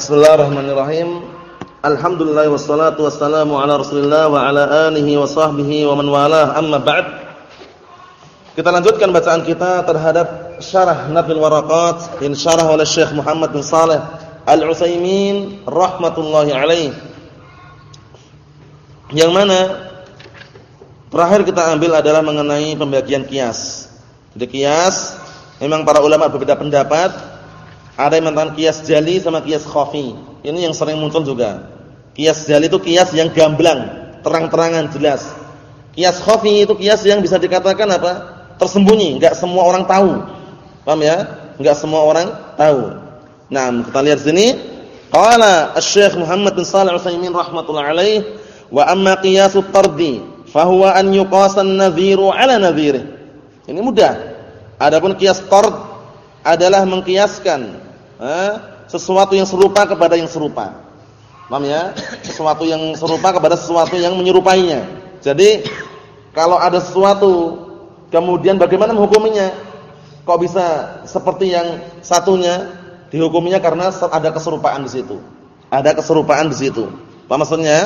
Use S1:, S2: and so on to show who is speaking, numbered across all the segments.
S1: Bismillahirrahmanirrahim. Alhamdulillah wassalatu wassalamu ala Rasulillah wa ala alihi wa sahbihi wa man walah. Amma ba'd. Kita lanjutkan bacaan kita terhadap syarah Nabil Waraqat yang syarah oleh Syekh Muhammad bin Saleh Al-Utsaimin rahmatullahi alaih. Yang mana terakhir kita ambil adalah mengenai pembagian kias. Jadi kias memang para ulama berbeda pendapat ada yang mengatakan kias jali sama kias khafi. Ini yang sering muncul juga. Kias jali itu kias yang gamblang, terang-terangan jelas. Kias khafi itu kias yang bisa dikatakan apa? Tersembunyi, enggak semua orang tahu. Paham ya? Enggak semua orang tahu. Nah, kita lihat sini. Qala Asy-Syaikh Muhammad bin Shalih Al-Utsaimin rahimatullah alaih, wa amma qiyasut tardi fa huwa an yuqasa an-nadhiru 'ala nadhirih. Ini mudah. Adapun kias tard adalah mengkiaskan eh, sesuatu yang serupa kepada yang serupa. Paham ya? Sesuatu yang serupa kepada sesuatu yang menyerupainya. Jadi kalau ada sesuatu kemudian bagaimana menghukuminya? Kok bisa seperti yang satunya dihukuminya karena ada keserupaan di situ. Ada keserupaan di situ. Apa maksudnya?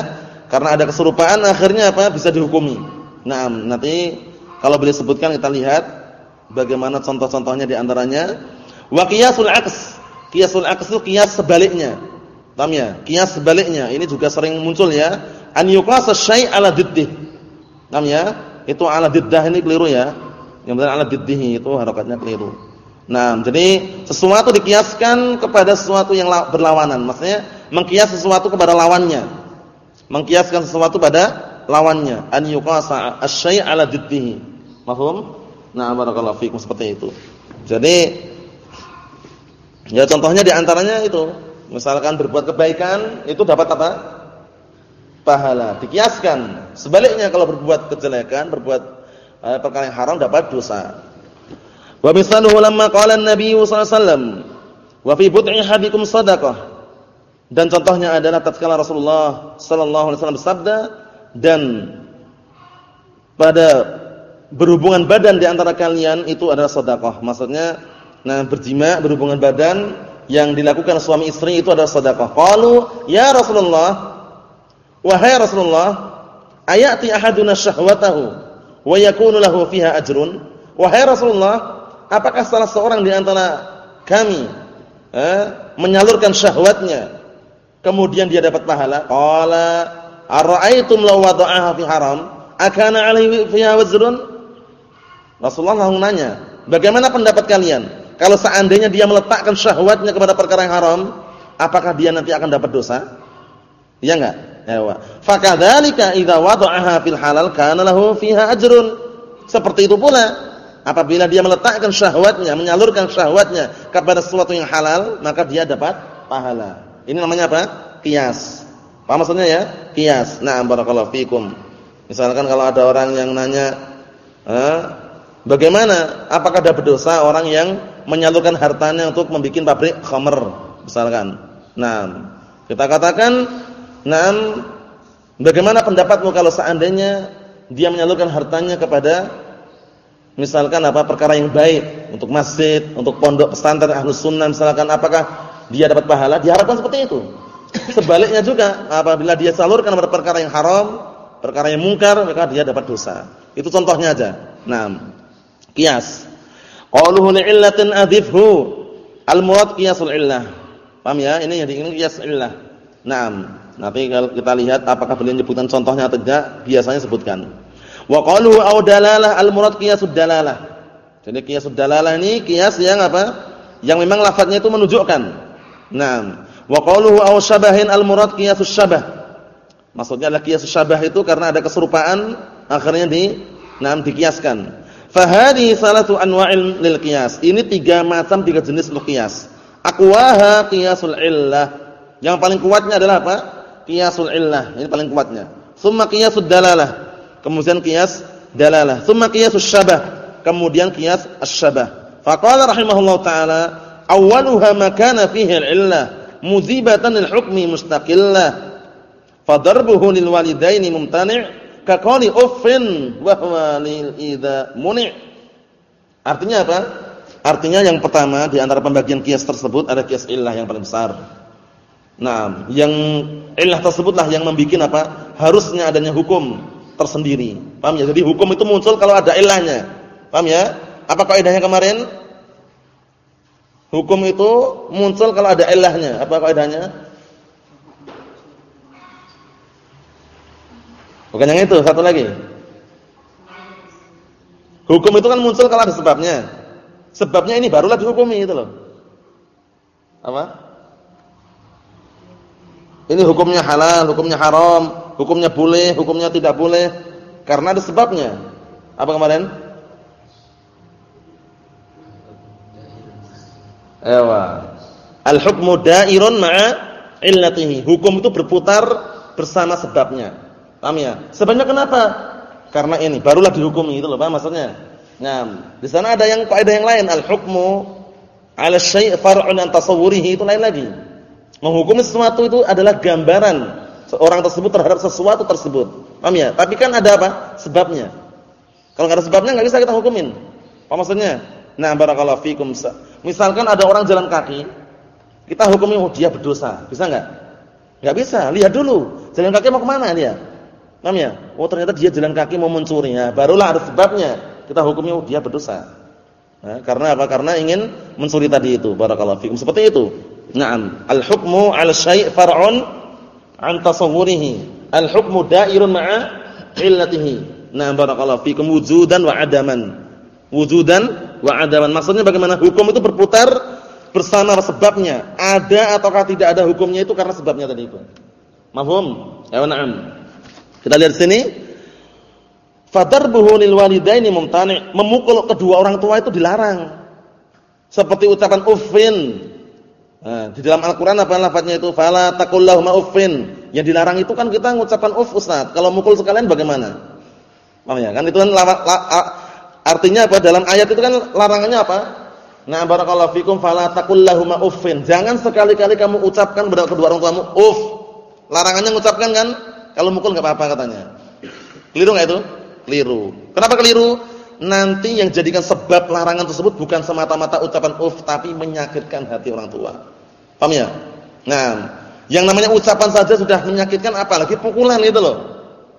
S1: Karena ada keserupaan akhirnya apa? Bisa dihukumi. Nah, nanti kalau boleh sebutkan kita lihat bagaimana contoh-contohnya di antaranya wa qiyasul aqs Qiyasul aqs itu qiyas sebaliknya. Paham ya? Qiyas sebaliknya. Ini juga sering muncul ya. An yuqas syai' ala diddih. Paham ya? Itu ala diddah ini keliru ya. Yang benar ala diddih itu harokatnya keliru. Nah, jadi sesuatu dikiaskan kepada sesuatu yang berlawanan. Maksudnya mengkias sesuatu kepada lawannya. Mengkiaskan sesuatu pada lawannya. An yuqasa asy-syai' ala diddihi. Paham? Nah, barakallahu fikum seperti itu. Jadi Ya contohnya di antaranya itu, misalkan berbuat kebaikan itu dapat apa? Pahala. Dikiaskan. Sebaliknya kalau berbuat kejelekan, berbuat eh, perkara yang haram dapat dosa. Wa misaluhu lamma qala an-nabiy sallallahu alaihi wasallam wa fi bud'i hadikum sadaqah. Dan contohnya adalah tatkala Rasulullah sallallahu alaihi wasallam bersabda dan pada berhubungan badan di antara kalian itu adalah sedekah. Maksudnya Nah, berjima berhubungan badan yang dilakukan suami istri itu adalah sedekah. Qalu, "Ya Rasulullah, wahai Rasulullah, ayati ahaduna syahwatahu wa yakunu lahu fiha ajrun?" Wahai Rasulullah, apakah salah seorang di antara kami eh, menyalurkan syahwatnya kemudian dia dapat pahala? Qala, "Ara'aitum law wada'aha fi haram, akana 'alaihi fiha wazrun?" Rasulullah langsung nanya, "Bagaimana pendapat kalian?" Kalau seandainya dia meletakkan syahwatnya kepada perkara yang haram, apakah dia nanti akan dapat dosa? Iya enggak? Ya, Fakadzalika idza wada'aha fil halal kana lahu fiha ajrun. Seperti itu pula apabila dia meletakkan syahwatnya, menyalurkan syahwatnya kepada sesuatu yang halal, maka dia dapat pahala. Ini namanya apa? Qiyas. Apa maksudnya ya? Qiyas. Na'am barakallahu fikum. Misalkan kalau ada orang yang nanya, eh, bagaimana apakah ada berdosa orang yang menyalurkan hartanya untuk membuat pabrik khamr misalkan. Nah, kita katakan, "Nah, bagaimana pendapatmu kalau seandainya dia menyalurkan hartanya kepada misalkan apa perkara yang baik untuk masjid, untuk pondok pesantren Ahlus Sunnah misalkan apakah dia dapat pahala? Diharapkan seperti itu. Sebaliknya juga apabila dia salurkan kepada perkara yang haram, perkara yang mungkar, maka dia dapat dosa. Itu contohnya aja. Nah, kias. Qauluhu li'illatin adhifhu. Al-murad qiyasul illah. Paham ya? Ini yang diinginkan qiyas illah. Naam. Nanti kalau kita lihat apakah beliau menyebutkan contohnya atau tidak, biasanya sebutkan. Wa qauluhu aw dalalah al-murad qiyasud dalalah. Jadi qiyasud dalalah ini qiyas yang apa? Yang memang lafadznya itu menunjukkan. Naam. Wa qauluhu aw syabahin al-murad qiyasus syabah. Maksudnya adalah qiyasus syabah itu karena ada keserupaan akhirnya di naam dikiaskan. Fahadi salatu anwa'il lil qiyas. Ini tiga macam tiga jenis qiyas. Aqwaha qiyasul illah. Yang paling kuatnya adalah apa? Qiyasul illah. Ini paling kuatnya. Tsumma qiyasud dalalah. Kemudian qiyas dalalah. Tsumma qiyasus syabah. Kemudian qiyas asy-syabah. Faqala rahimahullahu taala, awwaluha ma kana fihi al-illah muzibatan lil hukmi mustaqillah. Fadarbuhu lil walidaini mumtani' Kakoni uffin wa lil muni'. Artinya apa? Artinya yang pertama di antara pembagian kias tersebut ada kias illah yang paling besar. Nah, yang ilah tersebutlah yang membuat apa? Harusnya adanya hukum tersendiri. Paham ya? Jadi hukum itu muncul kalau ada ilahnya. Paham ya? Apa kaidahnya kemarin? Hukum itu muncul kalau ada ilahnya. Apa kaidahnya? Bukan yang itu, satu lagi. Hukum itu kan muncul kalau ada sebabnya. Sebabnya ini barulah dihukumi itu loh. Apa? Ini hukumnya halal, hukumnya haram, hukumnya boleh, hukumnya tidak boleh karena ada sebabnya. Apa kemarin? Ewa. Al-hukmu da'irun ma'a illatihi. Hukum itu berputar bersama sebabnya. Paham ya? Sebabnya kenapa? Karena ini barulah dihukumi itu loh, paham maksudnya? Nah, di sana ada yang kaidah yang lain, al-hukmu 'ala syai' far'un an tasawwurihi itu lain lagi. Menghukumi sesuatu itu adalah gambaran orang tersebut terhadap sesuatu tersebut. Paham ya? Tapi kan ada apa? Sebabnya. Kalau enggak ada sebabnya enggak bisa kita hukumin. Apa maksudnya? Nah, barakallahu fikum. Misalkan ada orang jalan kaki, kita hukumi oh dia berdosa. Bisa enggak? Enggak bisa. Lihat dulu, jalan kaki mau ke mana dia? Paham ya? Oh ternyata dia jalan kaki mau mencuri. Ya, barulah ada sebabnya. Kita hukumi oh dia berdosa. Nah, karena apa? Karena ingin mencuri tadi itu. Barakallahu fikum. Seperti itu. Naam. Al-hukmu 'ala syai' far'un 'an tasawwurihi. Al-hukmu da'irun ma'a illatihi. Nah, barakallahu fikum wujudan wa adaman wujudan wa adaman. Maksudnya bagaimana? Hukum itu berputar bersama sebabnya. Ada ataukah tidak ada hukumnya itu karena sebabnya tadi itu. Mahfum? Ya na'am. Kita lihat sini. Fadarbuhu lil walidaini mumtani'. Memukul kedua orang tua itu dilarang. Seperti ucapan uffin. Nah, di dalam Al-Qur'an apa lafadznya itu? Fala taqullahuma uffin. Yang dilarang itu kan kita mengucapkan uff Ustaz. Kalau mukul sekalian bagaimana? Paham ya? Kan itu kan Artinya apa? Dalam ayat itu kan larangannya apa? Nah, barakallahu fikum fala taqullahuma uffin. Jangan sekali-kali kamu ucapkan kepada kedua orang tuamu uff. Larangannya mengucapkan kan? Kalau mukul enggak apa-apa katanya. Keliru enggak itu? Keliru. Kenapa keliru? Nanti yang jadikan sebab larangan tersebut bukan semata-mata ucapan uff tapi menyakitkan hati orang tua. Paham ya? Nah, yang namanya ucapan saja sudah menyakitkan apalagi pukulan itu loh.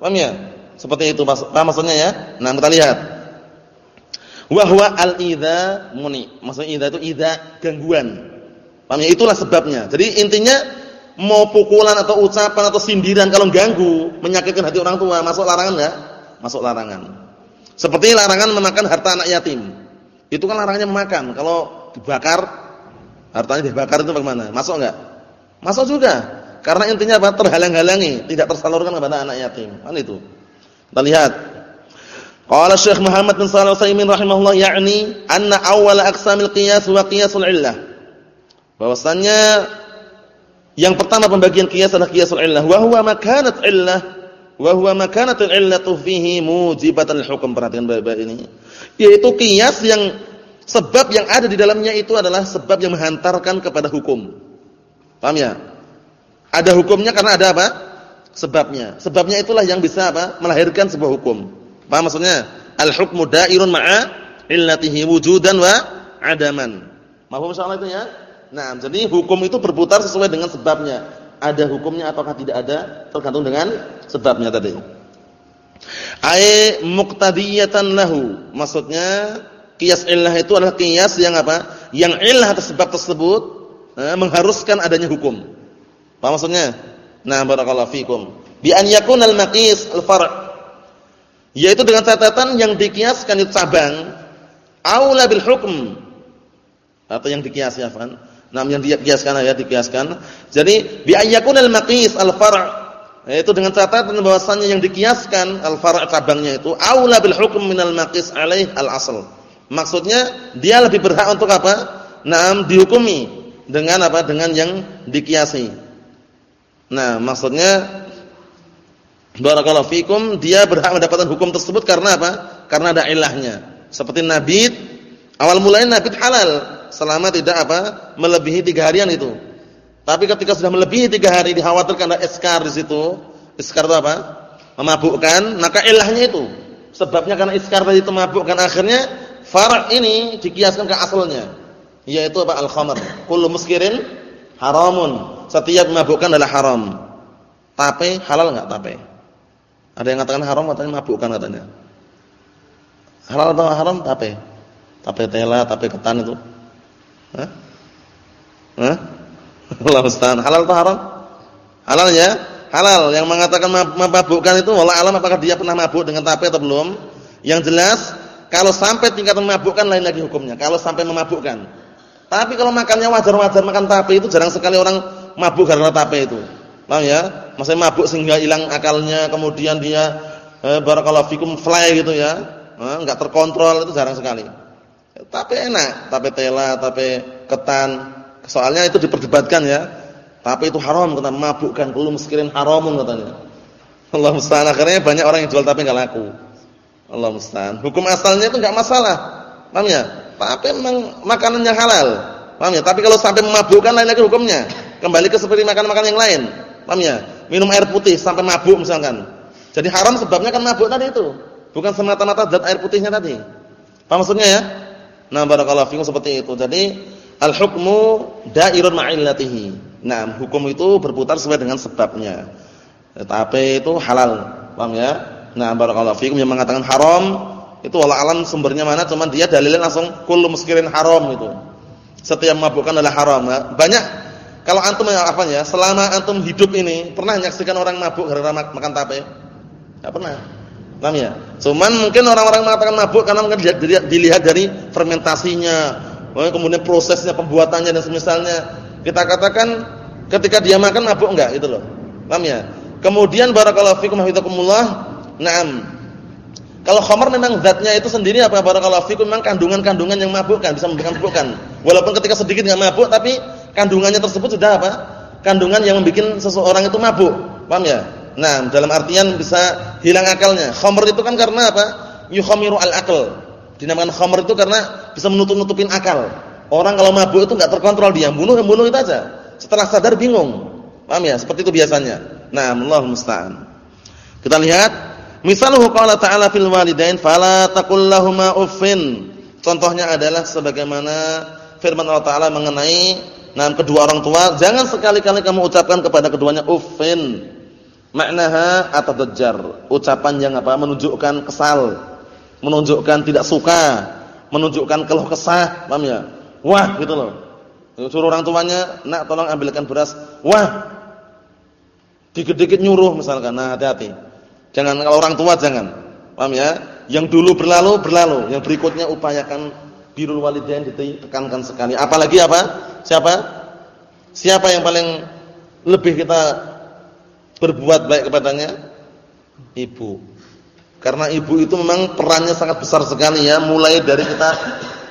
S1: Paham ya? Seperti itu maksudnya ya? Nah, kita lihat. Wa huwa al-idza muni. Maksudnya idza itu idza gangguan. Paham ya? Itulah sebabnya. Jadi intinya mau pukulan atau ucapan atau sindiran kalau ganggu, menyakitkan hati orang tua, masuk larangan enggak? Masuk larangan. Seperti larangan memakan harta anak yatim. Itu kan larangannya memakan. Kalau dibakar hartanya dibakar itu bagaimana? Masuk enggak? Masuk juga. Karena intinya apa? Terhalang-halangi, tidak tersalurkan kepada anak yatim. Kan itu. Kita lihat Qala Syekh Muhammad bin Shalih Al-Utsaimin rahimahullah yakni anna awwal aqsamil qiyas wa qiyasul illah. Bahwasannya yang pertama pembagian qiyas adalah qiyasul illah wa huwa makanat illah wa huwa makanatul illatu fihi hukm. Perhatikan baik-baik ini. Yaitu qiyas yang sebab yang ada di dalamnya itu adalah sebab yang menghantarkan kepada hukum. Paham ya? Ada hukumnya karena ada apa? Sebabnya. Sebabnya itulah yang bisa apa? melahirkan sebuah hukum. Paham maksudnya? Al-hukmu da'irun ma'a illatihi wujudan wa adaman. Mahfum insyaallah itu ya? Nah, jadi hukum itu berputar sesuai dengan sebabnya. Ada hukumnya ataukah tidak ada tergantung dengan sebabnya tadi. Ai muqtadiyatan lahu. Maksudnya qiyas illah itu adalah qiyas yang apa? Yang illah atau sebab tersebut eh, mengharuskan adanya hukum. Paham maksudnya? Nah, barakallahu fikum. Bi an yakunal maqis al-far' yaitu dengan catatan yang dikiaskan itu cabang aula bil hukm atau yang dikias ya kan nah yang dikiaskan ya dikiaskan. Jadi bi ayyakunal maqis al far' yaitu dengan catatan bahwasannya yang dikiaskan al far' cabangnya itu aula bil hukm minal maqis alaih al asl maksudnya dia lebih berhak untuk apa? Nah dihukumi dengan apa? Dengan yang dikiasi. Nah maksudnya Barakallahu fikum, dia berhak mendapatkan hukum tersebut karena apa? Karena ada ilahnya. Seperti nabit, awal mulanya nabit halal selama tidak apa? melebihi tiga harian itu. Tapi ketika sudah melebihi tiga hari dikhawatirkan ada eskar di situ. Eskar itu apa? Memabukkan, maka ilahnya itu. Sebabnya karena eskar tadi itu memabukkan akhirnya far' ini dikiaskan ke asalnya. Yaitu apa? Al-khamr. Kullu muskirin haramun Setiap memabukkan adalah haram. Tape halal enggak tape? Ada yang mengatakan haram, katanya memabukkan katanya. Halal atau haram tape? Tape tela, tape ketan itu. Allah. Halal atau haram? Halal ya? Halal. Yang mengatakan memabukkan itu wallah alam apakah dia pernah mabuk dengan tape atau belum? Yang jelas kalau sampai tingkat memabukkan lain lagi hukumnya. Kalau sampai memabukkan. Tapi kalau makannya wajar-wajar makan tape itu jarang sekali orang mabuk karena tape itu. Paham ya? Maksudnya mabuk sehingga hilang akalnya, kemudian dia eh, barakallahu fikum fly gitu ya. Eh, enggak terkontrol itu jarang sekali. Tape enak, tape tela, tape ketan. Soalnya itu diperdebatkan ya. Tapi itu haram kata mabukkan, perlu meskirin haramun katanya. Allah musta'an akhirnya banyak orang yang jual tapi enggak laku. Allah musta'an. Hukum asalnya itu enggak masalah. Paham ya? Tapi memang makanannya halal. Paham ya? Tapi kalau sampai memabukkan lain lagi hukumnya. Kembali ke seperti makan-makan yang lain. Paham ya? Minum air putih sampai mabuk misalkan. Jadi haram sebabnya kan mabuk tadi itu. Bukan semata-mata zat air putihnya tadi. Paham maksudnya ya? Nah, barakallahu fikum seperti itu. Jadi al-hukmu da'irun ma'illatihi. Nah, hukum itu berputar sesuai dengan sebabnya. Tapi itu halal, paham ya? Nah, barakallahu fikum yang mengatakan haram itu wala alam sumbernya mana cuman dia dalilnya langsung kullu muskirin haram itu. Setiap mabukkan adalah haram. Nah, banyak kalau antum apa ya, selama antum hidup ini pernah menyaksikan orang mabuk gara-gara makan tape? Enggak pernah. Paham ya? Cuman mungkin orang-orang mengatakan mabuk karena mungkin dilihat dari fermentasinya, kemudian prosesnya pembuatannya dan semisalnya. Kita katakan ketika dia makan mabuk enggak gitu loh. Paham ya? Kemudian barakallahu fikum hafizakumullah. Naam. Kalau khamar memang zatnya itu sendiri apa barakallahu fikum memang kandungan-kandungan yang mabukkan bisa membuat mabukkan. Walaupun ketika sedikit enggak mabuk tapi kandungannya tersebut sudah apa? Kandungan yang membuat seseorang itu mabuk. Paham ya? Nah, dalam artian bisa hilang akalnya. Khamr itu kan karena apa? Yukhamiru al-aql. Dinamakan khamr itu karena bisa menutup-nutupin akal. Orang kalau mabuk itu enggak terkontrol dia, bunuh bunuh itu aja. Setelah sadar bingung. Paham ya? Seperti itu biasanya. Nah, Allah musta'an. Kita lihat, misaluhu qala ta'ala fil walidain fala taqul uffin. Contohnya adalah sebagaimana firman Allah Taala mengenai nah kedua orang tua, jangan sekali-kali kamu ucapkan kepada keduanya uffin. Maknaha atadajjar, ucapan yang apa? menunjukkan kesal, menunjukkan tidak suka, menunjukkan keluh kesah, paham ya? Wah, gitu loh. Suruh orang tuanya, "Nak, tolong ambilkan beras." Wah. Dikit-dikit nyuruh misalkan. Nah, hati-hati. Jangan kalau orang tua jangan. Paham ya? Yang dulu berlalu, berlalu. Yang berikutnya upayakan birrul walidain ditekankan sekali. Apalagi apa? Siapa? Siapa yang paling lebih kita berbuat baik kepadanya? Ibu. Karena ibu itu memang perannya sangat besar sekali ya, mulai dari kita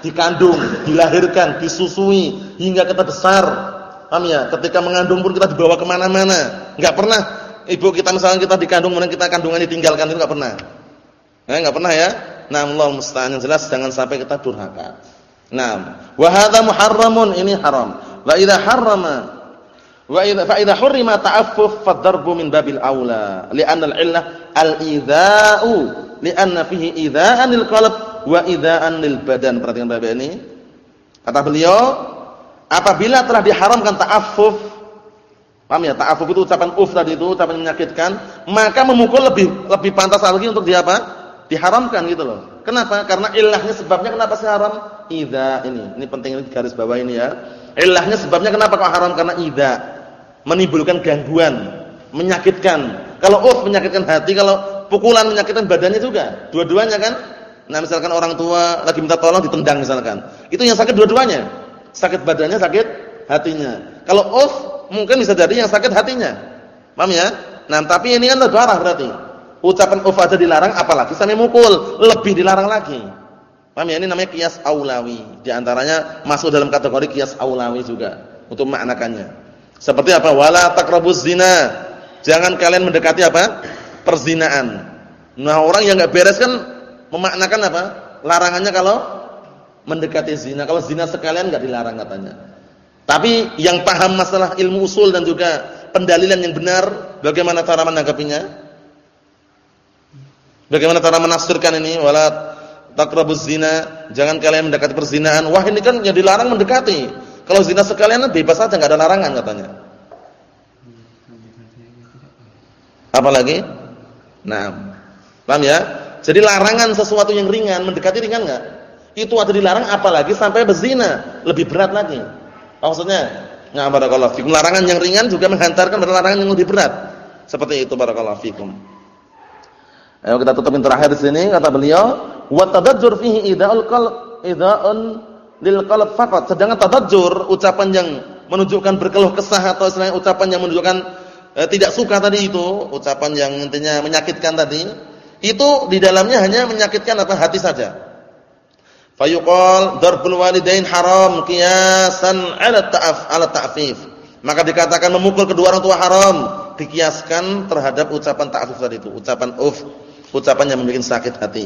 S1: dikandung, dilahirkan, disusui hingga kita besar. Paham ya? Ketika mengandung pun kita dibawa ke mana mana Enggak pernah ibu kita misalnya kita dikandung kemudian kita kandungan ditinggalkan itu enggak pernah. Enggak pernah ya? Nah, Allah musta'an yang jelas jangan sampai kita durhaka. Nah, wa hadza muharramun ini haram. Wa idza harrama wa idza fa idza hurrima ta'affuf fadarbu min babil aula li'anna al-illah al-idza'u li'anna fihi idza'an lil qalb wa idza'an lil badan. Perhatikan Bapak ini. Kata beliau, apabila telah diharamkan ta'affuf, paham ya? Ta'affuf itu ucapan uf tadi itu, ucapan menyakitkan, maka memukul lebih lebih pantas lagi untuk dia apa? Diharamkan gitu loh. Kenapa? Karena ilahnya sebabnya kenapa sih haram? Idza ini. Ini penting ini garis bawah ini ya. Ilahnya sebabnya kenapa kok haram? Karena idza menimbulkan gangguan, menyakitkan. Kalau uf menyakitkan hati, kalau pukulan menyakitkan badannya juga. Dua-duanya kan? Nah, misalkan orang tua lagi minta tolong ditendang misalkan. Itu yang sakit dua-duanya. Sakit badannya, sakit hatinya. Kalau off mungkin bisa jadi yang sakit hatinya. Paham ya? Nah, tapi ini kan darah berarti. Ucapan off aja dilarang apalagi sampai mukul, lebih dilarang lagi. Paham ya? Ini namanya kias aulawi. Di antaranya masuk dalam kategori kias aulawi juga untuk maknakannya. Seperti apa? Wala taqrabuz zina. Jangan kalian mendekati apa? Perzinaan. Nah, orang yang enggak beres kan memaknakan apa? Larangannya kalau mendekati zina. Kalau zina sekalian enggak dilarang katanya. Tapi yang paham masalah ilmu usul dan juga pendalilan yang benar, bagaimana cara menanggapinya? Bagaimana cara menafsirkan ini? Wala taqrabuz zina, jangan kalian mendekati perzinahan. Wah, ini kan yang dilarang mendekati. Kalau zina sekalian kan bebas saja, nggak ada larangan katanya. Apalagi? Nah, paham ya? Jadi larangan sesuatu yang ringan mendekati ringan enggak? Itu ada dilarang apalagi sampai berzina, lebih berat lagi. Maksudnya, nggak barakallahu fikum. Larangan yang ringan juga menghantarkan pada larangan yang lebih berat. Seperti itu barakallahu fikum. Ayo kita tutupin terakhir di sini kata beliau, wa tadajjur fihi ida'ul qalb ida'un lil qalb faqat. Sedangkan tadajjur ucapan yang menunjukkan berkeluh kesah atau istilahnya ucapan yang menunjukkan eh, tidak suka tadi itu, ucapan yang intinya menyakitkan tadi, itu di dalamnya hanya menyakitkan apa hati saja. Fayuqal darbul walidain haram qiyasan 'ala ta'af 'ala ta'fif. Maka dikatakan memukul kedua orang tua haram dikiaskan terhadap ucapan ta'fif tadi itu, ucapan uf, ucapan yang membuat sakit hati.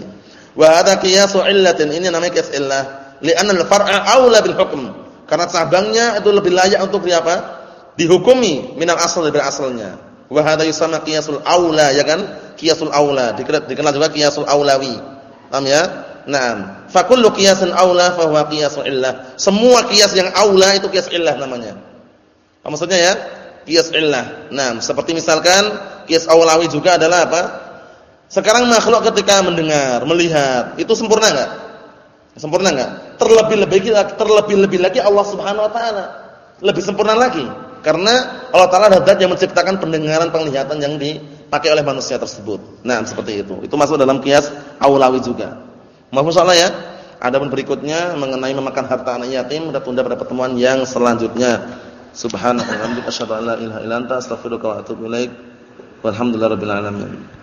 S1: Wa hadha qiyasu illatin, ini namanya qiyas illah, li'anna al-far'a aula bil hukm karena cabangnya itu lebih layak untuk di apa? Dihukumi minal asal dari asalnya. Wa hadza yusamma qiyasul aula ya kan? Qiyasul aula dikenal juga qiyasul aulawi. Paham ya? Naam. Fa kullu qiyasin aula fa huwa qiyasul illah. Semua qiyas yang aula itu qiyas illah namanya. Apa maksudnya ya? Qiyas illah. Naam, seperti misalkan qiyas aulawi juga adalah apa? Sekarang makhluk ketika mendengar, melihat, itu sempurna enggak? Sempurna enggak? Terlebih-lebih terlebih-lebih lagi Allah Subhanahu wa taala. Lebih sempurna lagi. Karena Allah taala adalah zat yang menciptakan pendengaran, penglihatan yang dipakai oleh manusia tersebut. Nah, seperti itu. Itu masuk dalam kias aulawi juga. Mohon salah ya. Adapun berikutnya mengenai memakan harta anak yatim kita tunda pada pertemuan yang selanjutnya. Subhanallah bihamdika asyhadu an la ilaha illa anta astaghfiruka wa atubu ilaik. Walhamdulillahirabbil alamin.